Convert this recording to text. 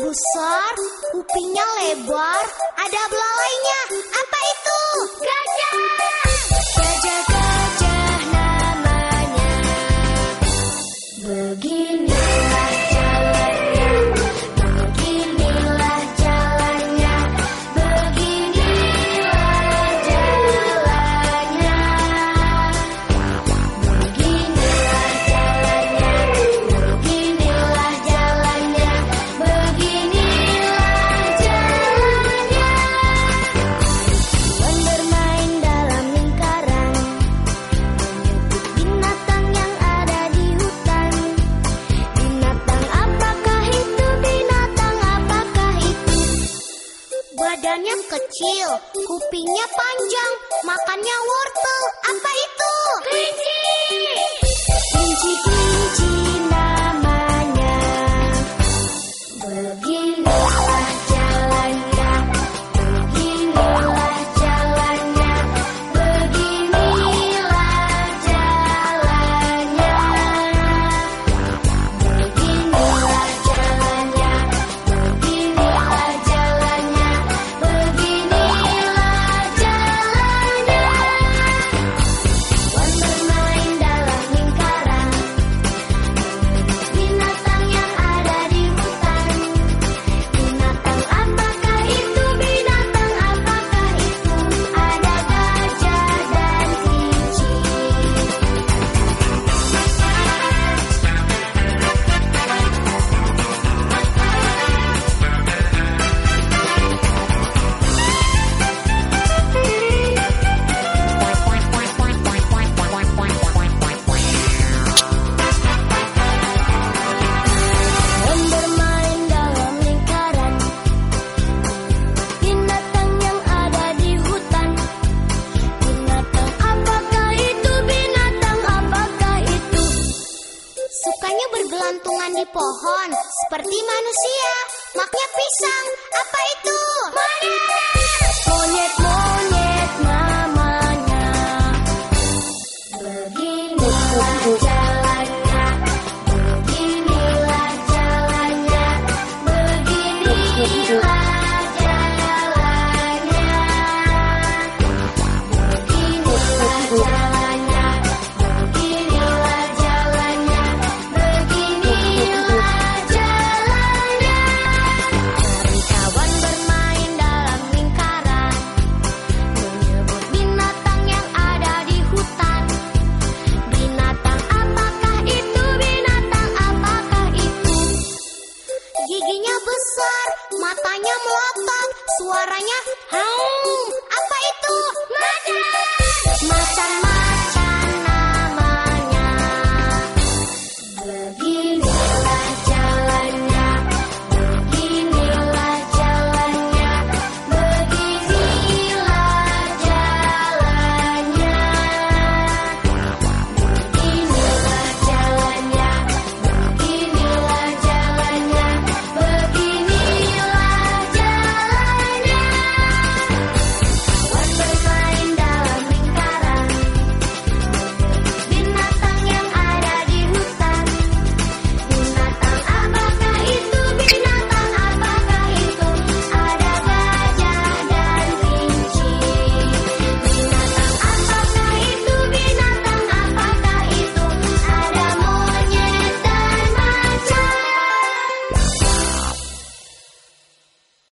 besar, kupingnya lebar, ada belalainya. Apa itu? Gajah! kecil, kupingnya panjang, makannya wortel. Apa itu? Kelinci. Kelinci makan di pohon seperti manusia. Maknya pisang, apa itu? Monyet. Monyet. Hmm, apa itu?